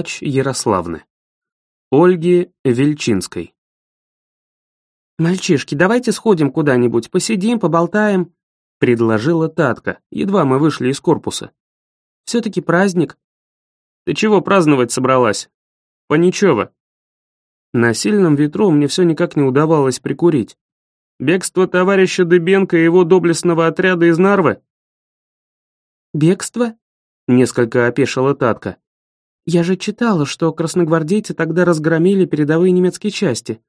Плач Ярославны. Ольги Вельчинской. «Мальчишки, давайте сходим куда-нибудь, посидим, поболтаем», — предложила Татка, едва мы вышли из корпуса. «Все-таки праздник». «Ты чего праздновать собралась? Поничего». На сильном ветру мне все никак не удавалось прикурить. Бегство товарища Дыбенко и его доблестного отряда из Нарвы? «Бегство?» — несколько опешила Татка. Я же читала, что красногвардейцы тогда разгромили передовые немецкие части.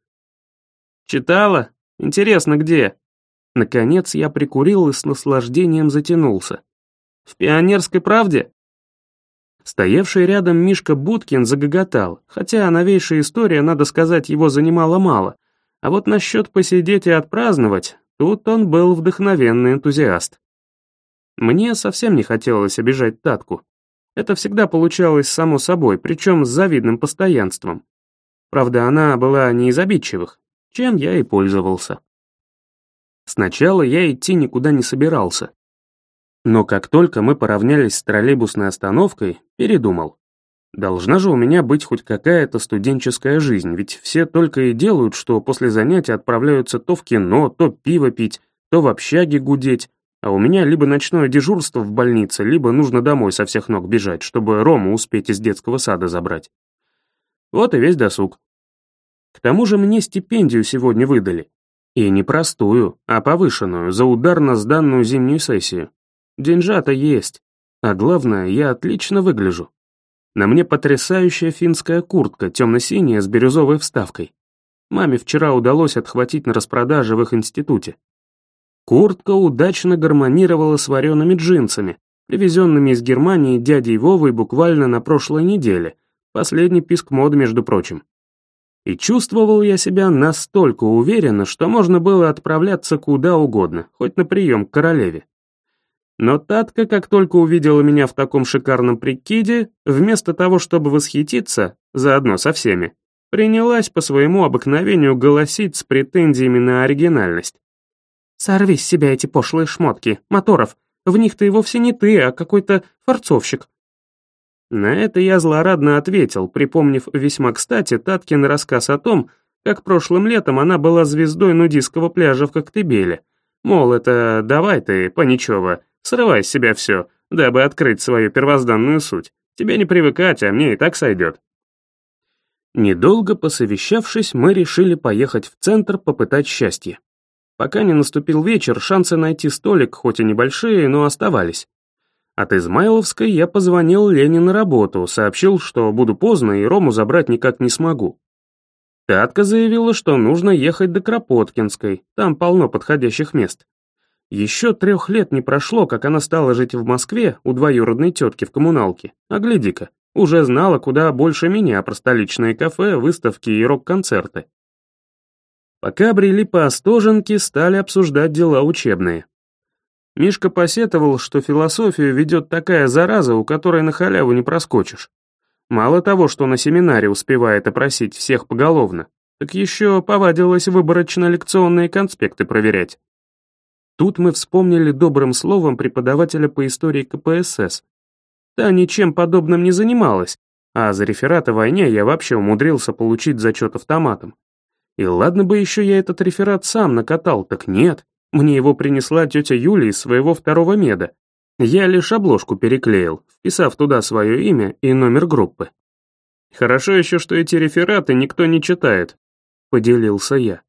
Читала? Интересно, где? Наконец я прикурил и с наслаждением затянулся. В «Пионерской правде»? Стоявший рядом Мишка Будкин загоготал, хотя новейшая история, надо сказать, его занимала мало. А вот насчет посидеть и отпраздновать, тут он был вдохновенный энтузиаст. Мне совсем не хотелось обижать Татку. Это всегда получалось само собой, причем с завидным постоянством. Правда, она была не из обидчивых, чем я и пользовался. Сначала я идти никуда не собирался. Но как только мы поравнялись с троллейбусной остановкой, передумал. Должна же у меня быть хоть какая-то студенческая жизнь, ведь все только и делают, что после занятий отправляются то в кино, то пиво пить, то в общаге гудеть, а у меня либо ночное дежурство в больнице, либо нужно домой со всех ног бежать, чтобы Рому успеть из детского сада забрать. Вот и весь досуг. К тому же мне стипендию сегодня выдали. И не простую, а повышенную, за ударно сданную зимнюю сессию. Деньжата есть. А главное, я отлично выгляжу. На мне потрясающая финская куртка, темно-синяя, с бирюзовой вставкой. Маме вчера удалось отхватить на распродаже в их институте. Куртка удачно гармонировала с вареными джинсами, привезенными из Германии дядей Вовой буквально на прошлой неделе, последний писк моды, между прочим. И чувствовал я себя настолько уверенно, что можно было отправляться куда угодно, хоть на прием к королеве. Но Татка, как только увидела меня в таком шикарном прикиде, вместо того, чтобы восхититься, заодно со всеми, принялась по своему обыкновению голосить с претензиями на оригинальность. Сорви с себя эти пошлые шмотки, Моторов. В них-то и вовсе не ты, а какой-то форцовщик». На это я злорадно ответил, припомнив весьма кстати Таткин рассказ о том, как прошлым летом она была звездой нудистского пляжа в Коктебеле. Мол, это давай ты, Паничева, срывай с себя все, дабы открыть свою первозданную суть. Тебе не привыкать, а мне и так сойдет. Недолго посовещавшись, мы решили поехать в центр попытать счастье. Пока не наступил вечер, шансы найти столик, хоть и небольшие, но оставались. От Измайловской я позвонил Лене на работу, сообщил, что буду поздно и Рому забрать никак не смогу. Татка заявила, что нужно ехать до Кропоткинской, там полно подходящих мест. Еще трех лет не прошло, как она стала жить в Москве у двоюродной тетки в коммуналке. А гляди-ка, уже знала куда больше меня про столичные кафе, выставки и рок-концерты. Пока брели по Остоженке, стали обсуждать дела учебные. Мишка посетовал, что философию ведет такая зараза, у которой на халяву не проскочишь. Мало того, что на семинаре успевает опросить всех поголовно, так еще повадилось выборочно лекционные конспекты проверять. Тут мы вспомнили добрым словом преподавателя по истории КПСС. Та ничем подобным не занималась, а за реферат о войне я вообще умудрился получить зачет автоматом. И ладно бы еще я этот реферат сам накатал, так нет. Мне его принесла тетя Юля из своего второго меда. Я лишь обложку переклеил, вписав туда свое имя и номер группы. Хорошо еще, что эти рефераты никто не читает, поделился я.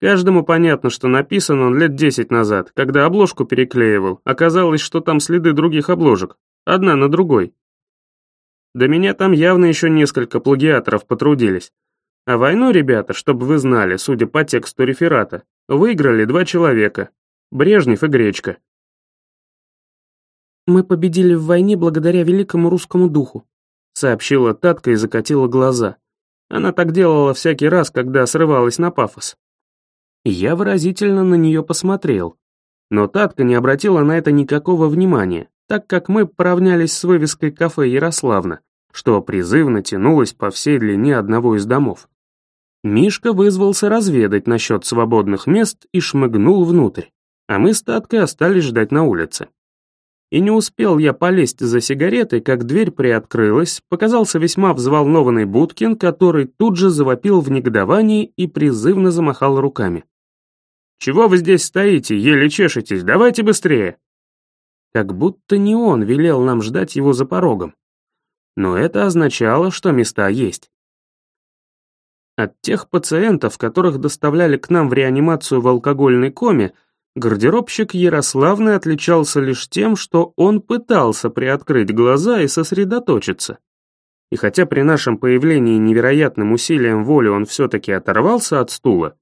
Каждому понятно, что написан он лет десять назад, когда обложку переклеивал, оказалось, что там следы других обложек, одна на другой. До меня там явно еще несколько плагиаторов потрудились. А войну, ребята, чтобы вы знали, судя по тексту реферата, выиграли два человека. Брежнев и Гречка. «Мы победили в войне благодаря великому русскому духу», сообщила Татка и закатила глаза. Она так делала всякий раз, когда срывалась на пафос. Я выразительно на нее посмотрел. Но Татка не обратила на это никакого внимания, так как мы поравнялись с вывеской кафе «Ярославна», что призывно тянулось по всей длине одного из домов. Мишка вызвался разведать насчет свободных мест и шмыгнул внутрь, а мы с Таткой остались ждать на улице. И не успел я полезть за сигаретой, как дверь приоткрылась, показался весьма взволнованный Будкин, который тут же завопил в негодовании и призывно замахал руками. «Чего вы здесь стоите, еле чешетесь, давайте быстрее!» Как будто не он велел нам ждать его за порогом. Но это означало, что места есть. От тех пациентов, которых доставляли к нам в реанимацию в алкогольной коме, гардеробщик Ярославный отличался лишь тем, что он пытался приоткрыть глаза и сосредоточиться. И хотя при нашем появлении невероятным усилием воли он все-таки оторвался от стула,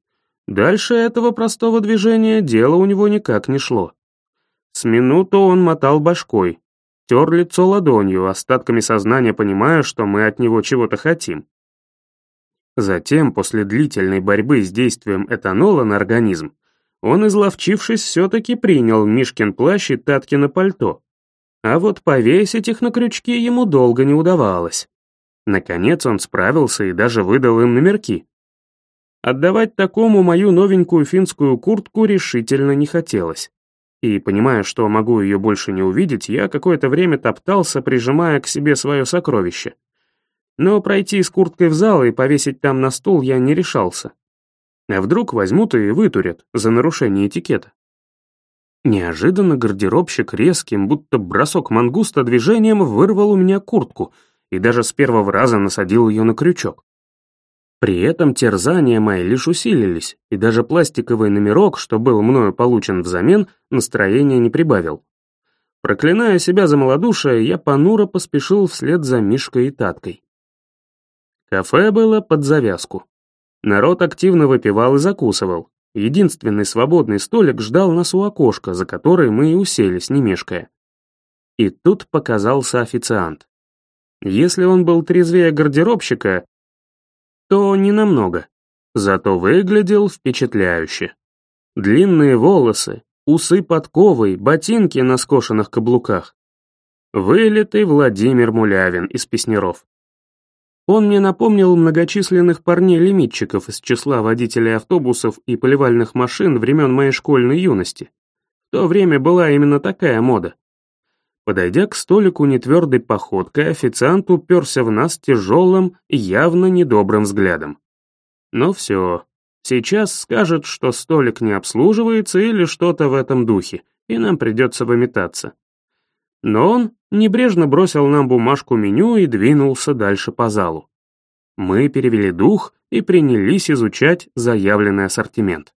дальше этого простого движения дело у него никак не шло. С минуту он мотал башкой, тер лицо ладонью, остатками сознания понимая, что мы от него чего-то хотим. Затем, после длительной борьбы с действием этанола на организм, он, изловчившись, все-таки принял Мишкин плащ и Таткино пальто. А вот повесить их на крючки ему долго не удавалось. Наконец он справился и даже выдал им номерки. Отдавать такому мою новенькую финскую куртку решительно не хотелось. И, понимая, что могу ее больше не увидеть, я какое-то время топтался, прижимая к себе свое сокровище. Но пройти с курткой в зал и повесить там на стул я не решался. А вдруг возьмут и вытурят за нарушение этикета? Неожиданно гардеробщик резким, будто бросок мангуста движением вырвал у меня куртку и даже с первого раза насадил ее на крючок. При этом терзания мои лишь усилились, и даже пластиковый номерок, что был мною получен взамен, настроения не прибавил. Проклиная себя за малодушие, я понуро поспешил вслед за Мишкой и Таткой. Кафе было под завязку. Народ активно выпивал и закусывал. Единственный свободный столик ждал нас у окошка, за которой мы и уселись, не мешкая. И тут показался официант. Если он был трезвее гардеробщика, то не намного. Зато выглядел впечатляюще. Длинные волосы, усы подковой, ботинки на скошенных каблуках. Вылитый Владимир Мулявин из Песнеров. Он мне напомнил многочисленных парней-лимитчиков из числа водителей автобусов и поливальных машин времен моей школьной юности. В то время была именно такая мода. Подойдя к столику нетвердой походкой, официант уперся в нас тяжелым, явно недобрым взглядом. Но все, сейчас скажет, что столик не обслуживается или что-то в этом духе, и нам придется выметаться. Но он небрежно бросил нам бумажку меню и двинулся дальше по залу. Мы перевели дух и принялись изучать заявленный ассортимент.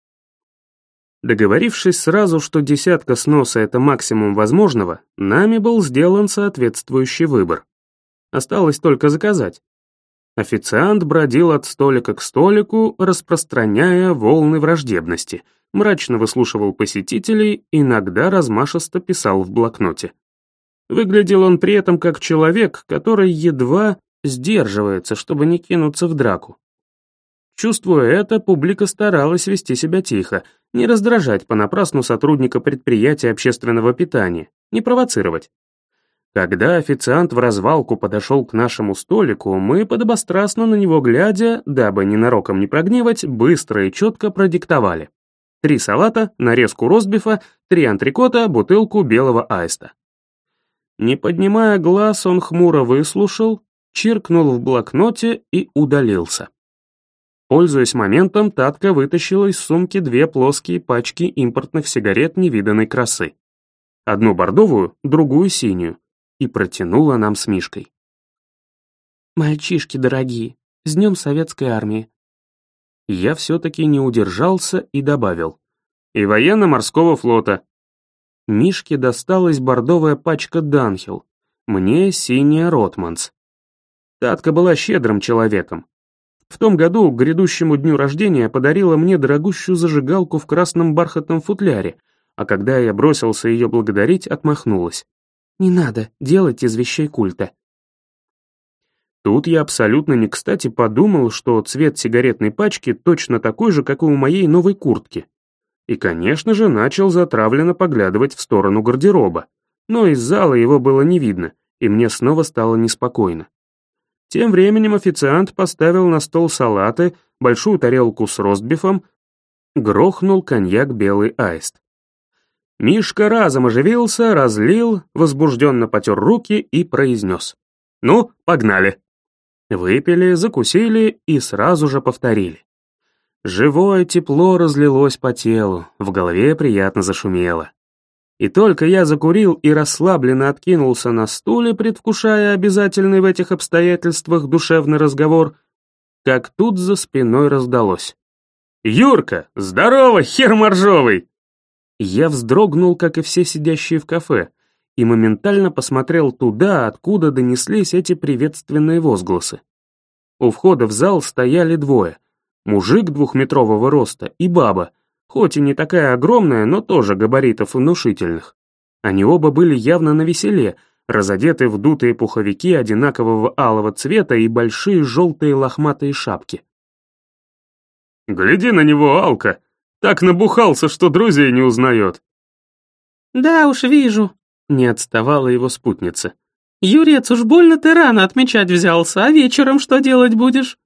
Договорившись сразу, что десятка сноса — это максимум возможного, нами был сделан соответствующий выбор. Осталось только заказать. Официант бродил от столика к столику, распространяя волны враждебности, мрачно выслушивал посетителей, иногда размашисто писал в блокноте. Выглядел он при этом как человек, который едва сдерживается, чтобы не кинуться в драку. Чувствуя это, публика старалась вести себя тихо, не раздражать понапрасну сотрудника предприятия общественного питания, не провоцировать. Когда официант в развалку подошел к нашему столику, мы, подобострастно на него глядя, дабы ненароком не прогневать, быстро и четко продиктовали. Три салата, нарезку ростбифа, три антрикота, бутылку белого аиста. Не поднимая глаз, он хмуро выслушал, чиркнул в блокноте и удалился. Пользуясь моментом, Татка вытащила из сумки две плоские пачки импортных сигарет невиданной красы. Одну бордовую, другую синюю, и протянула нам с Мишкой. «Мальчишки дорогие, с днем Советской Армии!» Я все-таки не удержался и добавил. «И военно-морского флота!» Мишке досталась бордовая пачка Данхил, мне синяя Ротманс. Татка была щедрым человеком. В том году к грядущему дню рождения подарила мне дорогущую зажигалку в красном бархатном футляре, а когда я бросился ее благодарить, отмахнулась. «Не надо делать из вещей культа». Тут я абсолютно не кстати подумал, что цвет сигаретной пачки точно такой же, как и у моей новой куртки. И, конечно же, начал затравленно поглядывать в сторону гардероба. Но из зала его было не видно, и мне снова стало неспокойно. Тем временем официант поставил на стол салаты, большую тарелку с ростбифом, грохнул коньяк «Белый аист». Мишка разом оживился, разлил, возбужденно потер руки и произнес. «Ну, погнали!» Выпили, закусили и сразу же повторили. Живое тепло разлилось по телу, в голове приятно зашумело. И только я закурил и расслабленно откинулся на стуле, предвкушая обязательный в этих обстоятельствах душевный разговор, как тут за спиной раздалось. «Юрка, здорово, хер моржовый!» Я вздрогнул, как и все сидящие в кафе, и моментально посмотрел туда, откуда донеслись эти приветственные возгласы. У входа в зал стояли двое. Мужик двухметрового роста и баба, хоть и не такая огромная, но тоже габаритов внушительных. Они оба были явно на веселе, разодеты в дутые пуховики одинакового алого цвета и большие желтые лохматые шапки. «Гляди на него, Алка! Так набухался, что друзей не узнает!» «Да уж, вижу», — не отставала его спутница. «Юрец, уж больно ты рано отмечать взялся, а вечером что делать будешь?»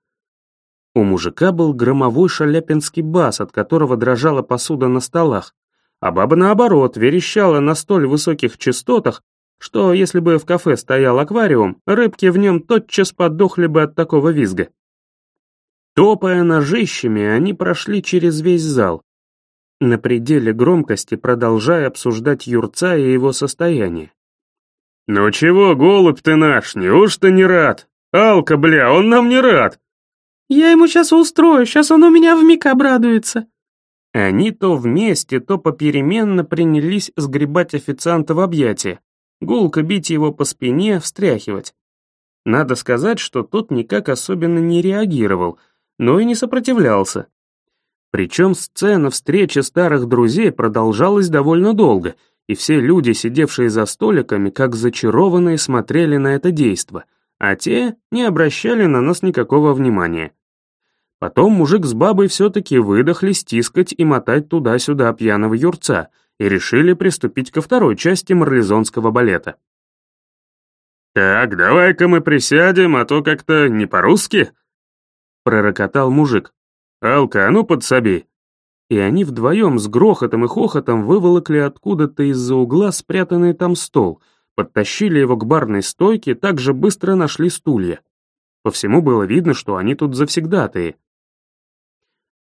У мужика был громовой шаляпинский бас, от которого дрожала посуда на столах, а баба, наоборот, верещала на столь высоких частотах, что если бы в кафе стоял аквариум, рыбки в нем тотчас подохли бы от такого визга. Топая ножищами, они прошли через весь зал, на пределе громкости продолжая обсуждать Юрца и его состояние. «Ну чего, голубь ты наш, неужто не рад? Алка, бля, он нам не рад!» Я ему сейчас устрою, сейчас он у меня вмиг обрадуется». Они то вместе, то попеременно принялись сгребать официанта в объятия, гулко бить его по спине, встряхивать. Надо сказать, что тот никак особенно не реагировал, но и не сопротивлялся. Причем сцена встречи старых друзей продолжалась довольно долго, и все люди, сидевшие за столиками, как зачарованные, смотрели на это действо, а те не обращали на нас никакого внимания. Потом мужик с бабой все-таки выдохли стискать и мотать туда-сюда пьяного юрца и решили приступить ко второй части марлезонского балета. «Так, давай-ка мы присядем, а то как-то не по-русски», — пророкотал мужик. «Алка, а ну подсоби». И они вдвоем с грохотом и хохотом выволокли откуда-то из-за угла спрятанный там стол, подтащили его к барной стойке, так же быстро нашли стулья. По всему было видно, что они тут завсегдатые.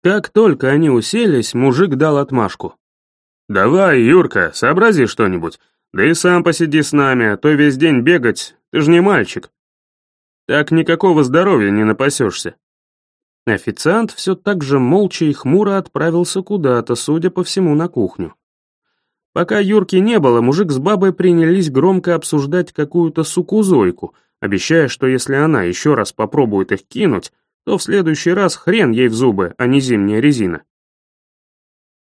Как только они уселись, мужик дал отмашку. «Давай, Юрка, сообрази что-нибудь. Да и сам посиди с нами, а то весь день бегать, ты же не мальчик. Так никакого здоровья не напасешься». Официант все так же молча и хмуро отправился куда-то, судя по всему, на кухню. Пока Юрки не было, мужик с бабой принялись громко обсуждать какую-то суку-зойку, обещая, что если она еще раз попробует их кинуть, то в следующий раз хрен ей в зубы, а не зимняя резина.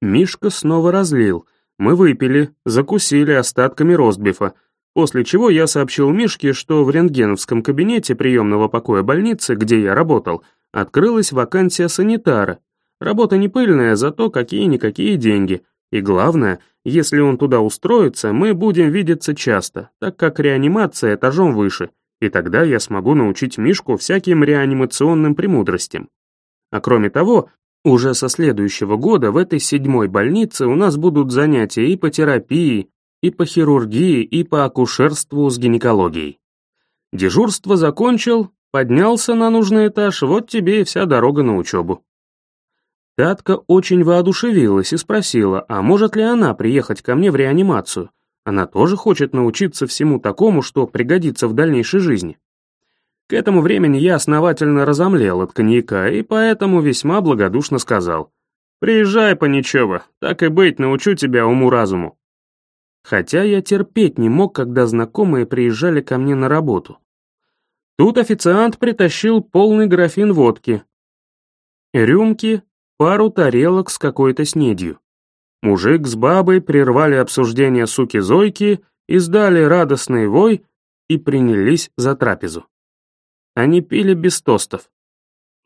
Мишка снова разлил. Мы выпили, закусили остатками ростбифа, после чего я сообщил Мишке, что в рентгеновском кабинете приемного покоя больницы, где я работал, открылась вакансия санитара. Работа не пыльная, зато какие-никакие деньги. И главное, если он туда устроится, мы будем видеться часто, так как реанимация этажом выше, и тогда я смогу научить Мишку всяким реанимационным премудростям. А кроме того, уже со следующего года в этой седьмой больнице у нас будут занятия и по терапии, и по хирургии, и по акушерству с гинекологией. Дежурство закончил, поднялся на нужный этаж, вот тебе и вся дорога на учебу. Татка очень воодушевилась и спросила, а может ли она приехать ко мне в реанимацию, она тоже хочет научиться всему такому, что пригодится в дальнейшей жизни. К этому времени я основательно разомлел от коньяка и поэтому весьма благодушно сказал. «Приезжай, Паничева, так и быть, научу тебя уму-разуму». Хотя я терпеть не мог, когда знакомые приезжали ко мне на работу. Тут официант притащил полный графин водки, рюмки, пару тарелок с какой-то снедью. Мужик с бабой прервали обсуждение суки-зойки, издали радостный вой и принялись за трапезу. Они пили без тостов.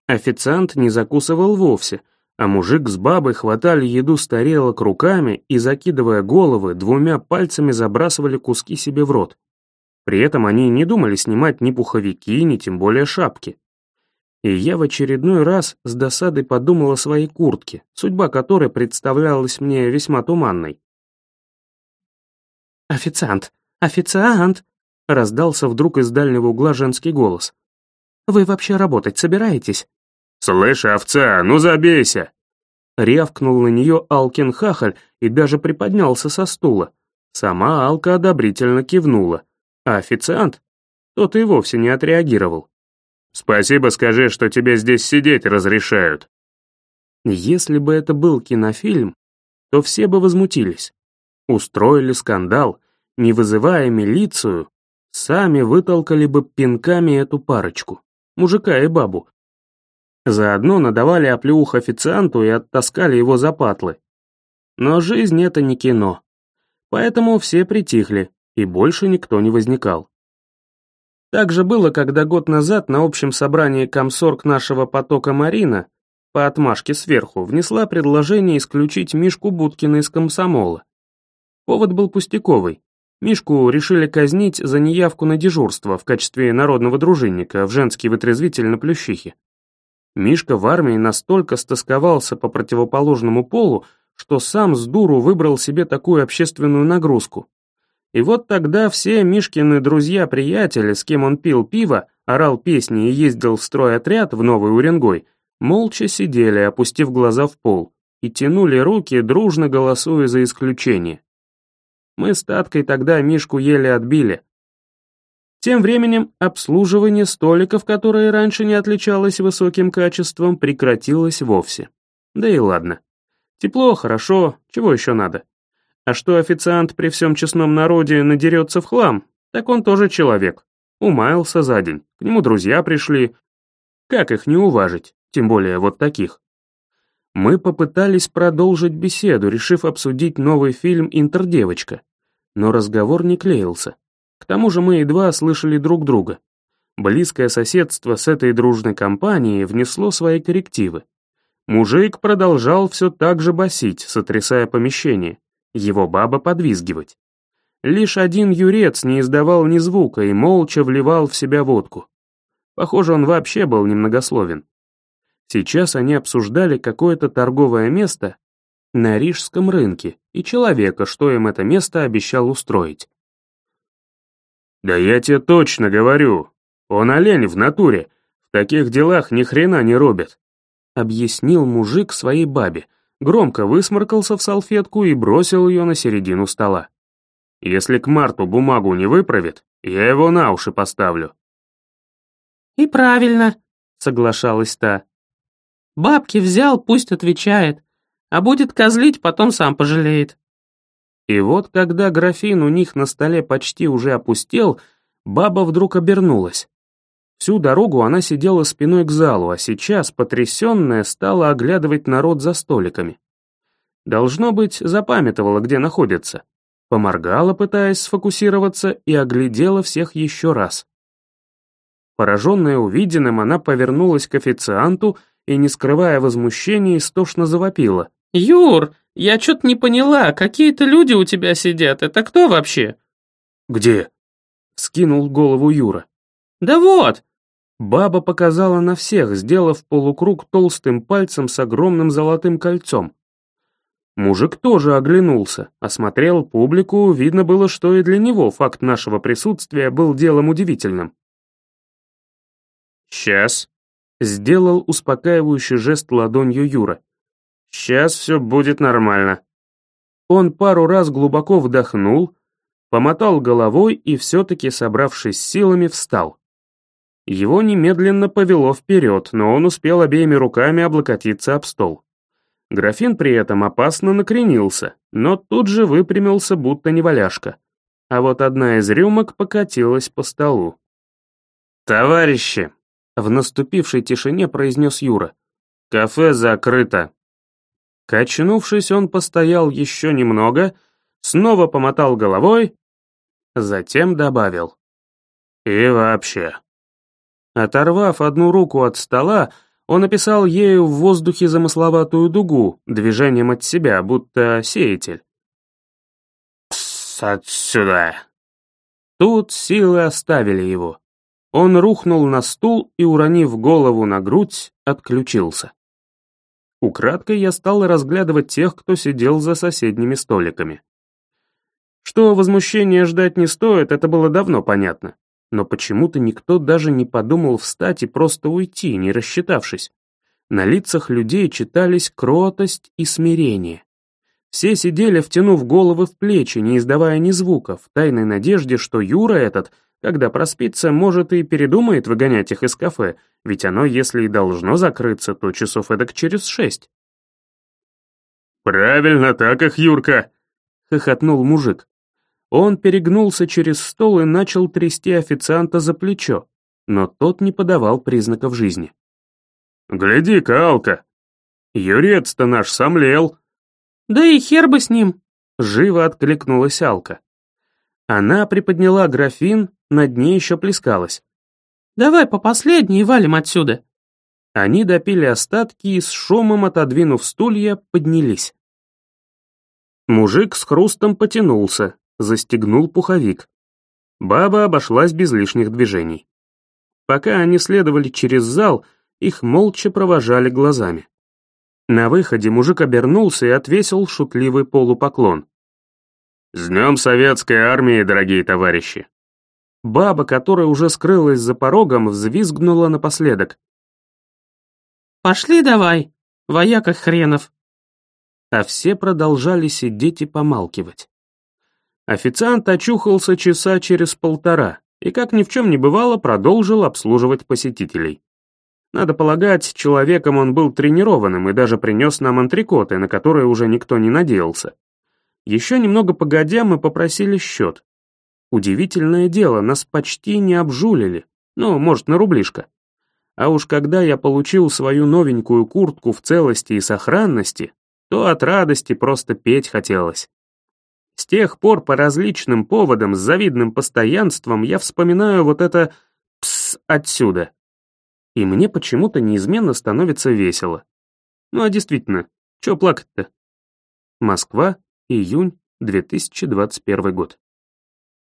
Официант не закусывал вовсе, а мужик с бабой хватали еду с тарелок руками и, закидывая головы, двумя пальцами забрасывали куски себе в рот. При этом они не думали снимать ни пуховики, ни тем более шапки. И я в очередной раз с досадой подумал о своей куртке, судьба которой представлялась мне весьма туманной. «Официант! Официант!» — раздался вдруг из дальнего угла женский голос. «Вы вообще работать собираетесь?» «Слышь, овца, ну забейся!» Рявкнул на нее Алкин Хахаль и даже приподнялся со стула. Сама Алка одобрительно кивнула, а официант, тот и вовсе не отреагировал. «Спасибо скажи, что тебе здесь сидеть разрешают». Если бы это был кинофильм, то все бы возмутились. Устроили скандал, не вызывая милицию, сами вытолкали бы пинками эту парочку, мужика и бабу. Заодно надавали оплеух официанту и оттаскали его за патлы. Но жизнь — это не кино. Поэтому все притихли, и больше никто не возникал. Так же было, когда год назад на общем собрании комсорг нашего потока Марина по отмашке сверху внесла предложение исключить Мишку Будкина из комсомола. Повод был пустяковый. Мишку решили казнить за неявку на дежурство в качестве народного дружинника в женский вытрезвитель на Плющихе. Мишка в армии настолько стосковался по противоположному полу, что сам с дуру выбрал себе такую общественную нагрузку. И вот тогда все Мишкины друзья-приятели, с кем он пил пиво, орал песни и ездил в стройотряд в Новый Уренгой, молча сидели, опустив глаза в пол, и тянули руки, дружно голосуя за исключение. Мы с Таткой тогда Мишку еле отбили. Тем временем обслуживание столиков, которое раньше не отличалось высоким качеством, прекратилось вовсе. Да и ладно. Тепло, хорошо, чего еще надо? А что официант при всем честном народе надерется в хлам, так он тоже человек. Умаялся за день, к нему друзья пришли. Как их не уважить, тем более вот таких? Мы попытались продолжить беседу, решив обсудить новый фильм «Интердевочка». Но разговор не клеился. К тому же мы едва слышали друг друга. Близкое соседство с этой дружной компанией внесло свои коррективы. Мужик продолжал все так же басить, сотрясая помещение, его баба подвизгивать. Лишь один юрец не издавал ни звука и молча вливал в себя водку. Похоже, он вообще был немногословен. Сейчас они обсуждали какое-то торговое место на Рижском рынке и человека, что им это место обещал устроить. «Да я тебе точно говорю, он олень в натуре, в таких делах ни хрена не робит», объяснил мужик своей бабе, громко высморкался в салфетку и бросил ее на середину стола. «Если к Марту бумагу не выправит, я его на уши поставлю». «И правильно», — соглашалась та. «Бабки взял, пусть отвечает, а будет козлить, потом сам пожалеет». И вот, когда графин у них на столе почти уже опустел, баба вдруг обернулась. Всю дорогу она сидела спиной к залу, а сейчас, потрясенная, стала оглядывать народ за столиками. Должно быть, запамятовала, где находится. Поморгала, пытаясь сфокусироваться, и оглядела всех еще раз. Пораженная увиденным, она повернулась к официанту и, не скрывая возмущения, истошно завопила. «Юр, я что-то не поняла, какие-то люди у тебя сидят, это кто вообще?» «Где?» — скинул голову Юра. «Да вот, Баба показала на всех, сделав полукруг толстым пальцем с огромным золотым кольцом. Мужик тоже оглянулся, осмотрел публику, видно было, что и для него факт нашего присутствия был делом удивительным. «Сейчас», — сделал успокаивающий жест ладонью Юра. «Сейчас все будет нормально». Он пару раз глубоко вдохнул, помотал головой и все-таки, собравшись силами, встал. Его немедленно повело вперед, но он успел обеими руками облокотиться об стол. Графин при этом опасно накренился, но тут же выпрямился, будто неваляшка. А вот одна из рюмок покатилась по столу. «Товарищи!» — в наступившей тишине произнес Юра. «Кафе закрыто!» Качнувшись, он постоял еще немного, снова помотал головой, затем добавил. «И вообще, Оторвав одну руку от стола, он описал ею в воздухе замысловатую дугу, движением от себя, будто сеятель. «Пс, отсюда!» Тут силы оставили его. Он рухнул на стул и, уронив голову на грудь, отключился. Украдкой я стал разглядывать тех, кто сидел за соседними столиками. Что возмущения ждать не стоит, это было давно понятно. Но почему-то никто даже не подумал встать и просто уйти, не рассчитавшись. На лицах людей читались кротость и смирение. Все сидели, втянув головы в плечи, не издавая ни звука, в тайной надежде, что Юра этот, когда проспится, может и передумает выгонять их из кафе, ведь оно, если и должно закрыться, то часов эдак через шесть. «Правильно так их, Юрка!» — хохотнул мужик. Он перегнулся через стол и начал трясти официанта за плечо, но тот не подавал признаков жизни. «Гляди-ка, Алка! Юрец-то наш сомлел!» «Да и хер бы с ним!» — живо откликнулась Алка. Она приподняла графин, на дне еще плескалась. «Давай по последней валим отсюда!» Они допили остатки и с шумом отодвинув стулья, поднялись. Мужик с хрустом потянулся, застегнул пуховик. Баба обошлась без лишних движений. Пока они следовали через зал, их молча провожали глазами. На выходе мужик обернулся и отвесил шутливый полупоклон. «С днем советской армии, дорогие товарищи!» Баба, которая уже скрылась за порогом, взвизгнула напоследок. «Пошли давай, вояка хренов!» А все продолжали сидеть и помалкивать. Официант очухался часа через полтора и, как ни в чем не бывало, продолжил обслуживать посетителей. Надо полагать, человеком он был тренированным и даже принес нам антрикоты, на которые уже никто не надеялся. Еще немного погодя мы попросили счет. Удивительное дело, нас почти не обжулили, ну, может, на рублишко. А уж когда я получил свою новенькую куртку в целости и сохранности, то от радости просто петь хотелось. С тех пор по различным поводам с завидным постоянством я вспоминаю вот это «пс» отсюда. И мне почему-то неизменно становится весело. Ну а действительно, чё плакать-то? Москва, июнь 2021 год.